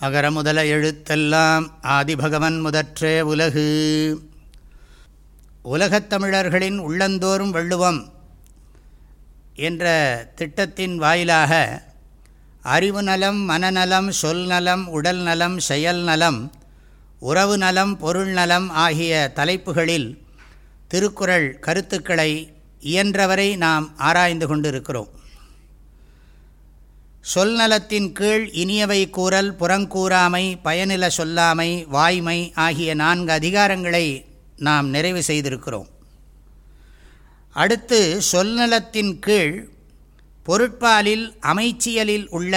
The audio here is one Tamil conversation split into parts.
அகர முதல எழுத்தெல்லாம் ஆதிபகவன் முதற்றே உலகு. உலகத் தமிழர்களின் உள்ளந்தோறும் வள்ளுவம் என்ற திட்டத்தின் வாயிலாக அறிவு நலம் மனநலம் சொல் நலம் உடல் நலம் செயல் நலம் உறவு நலம் பொருள் நலம் ஆகிய தலைப்புகளில் திருக்குறள் கருத்துக்களை இயன்றவரை நாம் ஆராய்ந்து கொண்டிருக்கிறோம். சொல்நலத்தின் கீழ் இனியவை கூறல் புறங்கூறாமை பயனில சொல்லாமை வாய்மை ஆகிய நான்கு அதிகாரங்களை நாம் நிறைவு செய்திருக்கிறோம். அடுத்து சொல்நலத்தின் கீழ் பொருட்பாலில் அமைச்சியலில் உள்ள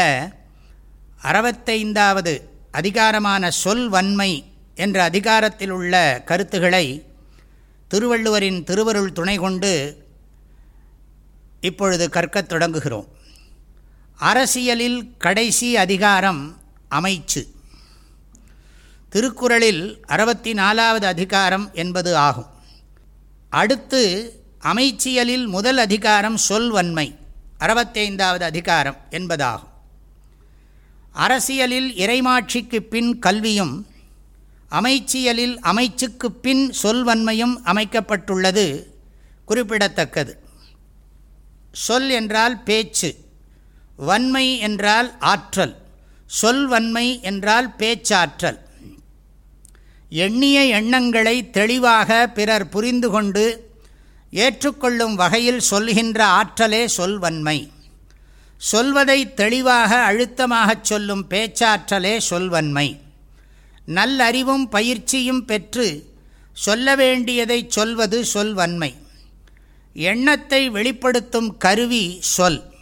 அறுபத்தைந்தாவது அதிகாரமான சொல்வன்மை என்ற அதிகாரத்தில் உள்ள கருத்துகளை திருவள்ளுவரின் திருவருள் துணை கொண்டு இப்பொழுது கற்கத் தொடங்குகிறோம். அரசியலில் கடைசி அதிகாரம் அமைச்சு. திருக்குறளில் அறுபத்தி நாலாவது அதிகாரம் என்பது ஆகும். அடுத்து அமைச்சியலில் முதல் அதிகாரம் சொல்வன்மை அறுபத்தைந்தாவது அதிகாரம் என்பதாகும். அரசியலில் இறைமாட்சிக்கு பின் கல்வியும் அமைச்சியலில் அமைச்சுக்கு பின் சொல்வன்மையும் அமைக்கப்பட்டுள்ளது குறிப்பிடத்தக்கது. சொல் என்றால் பேச்சு. வன்மை என்றால் ஆற்றல் சொல்வன்மை என்றால் பேச்சாற்றல். எண்ணிய எண்ணங்களை தெளிவாக பிறர் புரிந்து கொண்டு ஏற்றுக்கொள்ளும் வகையில் சொல்கின்ற ஆற்றலே சொல்வன்மை சொல்வதை தெளிவாக அழுத்தமாகச் சொல்லும் பேச்சாற்றலே சொல்வன்மை நல்லறிவும் பயிற்சியும் பெற்று சொல்ல வேண்டியதை சொல்வது சொல்வன்மை எண்ணத்தை வெளிப்படுத்தும் கருவி சொல்.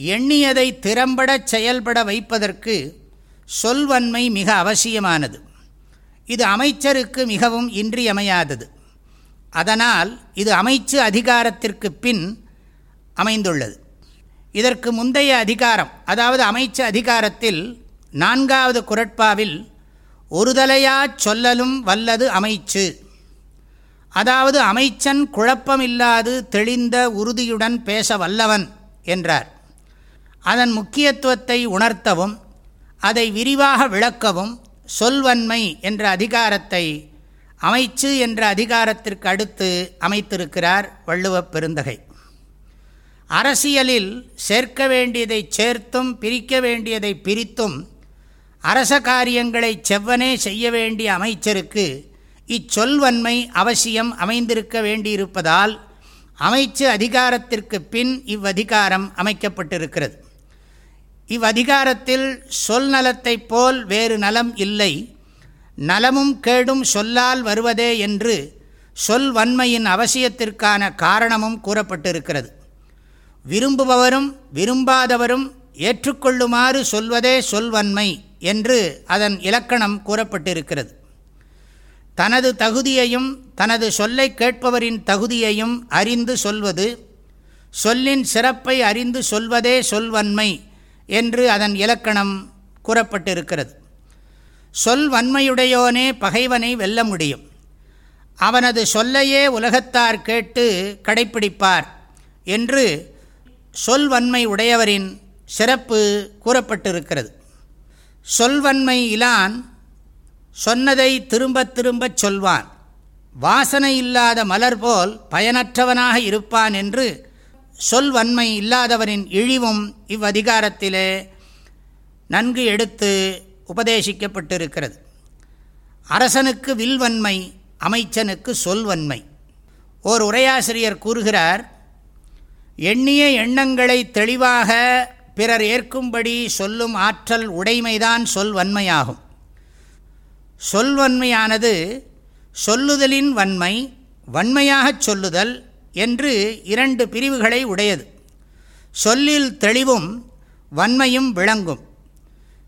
எண்ணியதை திறம்பட செயல்பட வைப்பதற்கு சொல்வன்மை மிக அவசியமானது. இது அமைச்சருக்கு மிகவும் இன்றியமையாதது. அதனால் இது அமைச்சு அதிகாரத்திற்கு பின் அமைந்துள்ளது. இதற்கு முந்தைய அதிகாரம் அதாவது அமைச்சு அதிகாரத்தில் நான்காவது குரட்பாவில் ஒருதலையா சொல்லலும் வல்லது அமைச்சு. அதாவது அமைச்சன் குழப்பமில்லாது தெளிந்த உறுதியுடன் பேச வல்லவன் என்றார். அதன் முக்கியத்துவத்தை உணர்த்தவும் அதை விரிவாக விளக்கவும் சொல்வன்மை என்ற அதிகாரத்தை அமைச்சு என்ற அதிகாரத்திற்கு அடுத்து அமைத்திருக்கிறார் வள்ளுவப் பெருந்தகை. அரசியலில் சேர்க்க வேண்டியதை சேர்த்தும் பிரிக்க வேண்டியதை பிரித்தும் அரச காரியங்களை செவ்வனே செய்ய வேண்டிய அமைச்சருக்கு இச்சொல்வன்மை அவசியம் அமைந்திருக்க வேண்டியிருப்பதால் அமைச்சு அதிகாரத்திற்கு பின் இவ்வதிகாரம் அமைக்கப்பட்டிருக்கிறது. இவ்வதிகாரத்தில் சொல் நலத்தைப் போல் வேறு நலம் இல்லை. நலமும் கேடும் சொல்லால் வருவதே என்று சொல் வன்மையின் அவசியத்திற்கான காரணமும் கூறப்பட்டிருக்கிறது. விரும்புபவரும் விரும்பாதவரும் ஏற்றுக்கொள்ளுமாறு சொல்வதே சொல்வன்மை என்று அதன் இலக்கணம் கூறப்பட்டிருக்கிறது. தனது தகுதியையும் தனது சொல்லை கேட்பவரின் தகுதியையும் அறிந்து சொல்வது சொல்லின் சிறப்பை அறிந்து சொல்வதே சொல்வன்மை என்று அதன் இலக்கணம் கூறப்பட்டிருக்கிறது. சொல் வன்மையுடையோனே பகைவனை வெல்ல முடியும். அவனது சொல்லையே உலகத்தார் கேட்டு கடைப்பிடிப்பார் என்று சொல்வன்மை உடையவரின் சிறப்பு கூறப்பட்டிருக்கிறது. சொல்வன்மை இலான் சொன்னதை திரும்ப திரும்பச் சொல்வான். வாசனை இல்லாத மலர் போல் பயனற்றவனாக இருப்பான் என்று சொல்வன்மை இல்லாதவரின் இழிவும் இவ்வதிகாரத்திலே நன்கு எடுத்து உபதேசிக்கப்பட்டிருக்கிறது. அரசனுக்கு வில்வன்மை அமைச்சனுக்கு சொல்வன்மை. ஓர் உரையாசிரியர் கூறுகிறார் எண்ணிய எண்ணங்களை தெளிவாக பிறர் ஏற்கும்படி சொல்லும் ஆற்றல் உடைமைதான் சொல்வன்மையாகும். சொல்வன்மையானது சொல்லுதலின் வன்மை வன்மையாகச் சொல்லுதல் என்று இரண்டு பிரிவுகளை உடையது. சொல்லில் தெளிவும் வன்மையும் விளங்கும்.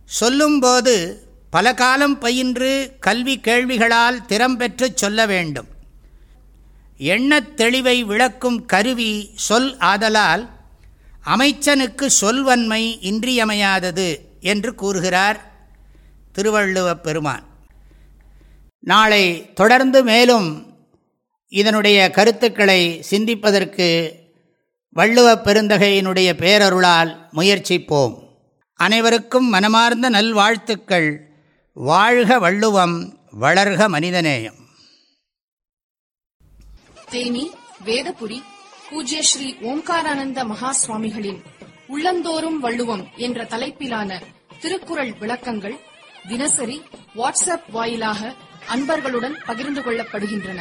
சொல்லும்போது பல காலம் பயின்று கல்வி கேள்விகளால் திறம்பெற்று சொல்ல வேண்டும். எண்ணத் தெளிவை விளக்கும் கருவி சொல் ஆதலால் அமைச்சனுக்கு சொல்வன்மை இன்றியமையாதது என்று கூறுகிறார் திருவள்ளுவப் பெருமான். நாளை தொடர்ந்து மேலும் இதனுடைய கருத்துக்களை சிந்திப்பதற்கு வள்ளுவ பெருந்தகையினுடைய பேரருளால் முயற்சிப்போம். அனைவருக்கும் மனமார்ந்த நல்வாழ்த்துக்கள். வாழ்க வள்ளுவம் வளர்க மனிதநேயம். தேனி வேதபுரி பூஜ்ய ஸ்ரீ ஓம்காரானந்த மகா சுவாமிகளின் உள்ளந்தோறும் வள்ளுவம் என்ற தலைப்பிலான திருக்குறள் விளக்கங்கள் தினசரி வாட்ஸ்அப் வாயிலாக அன்பர்களுடன் பகிர்ந்து கொள்ளப்படுகின்றன.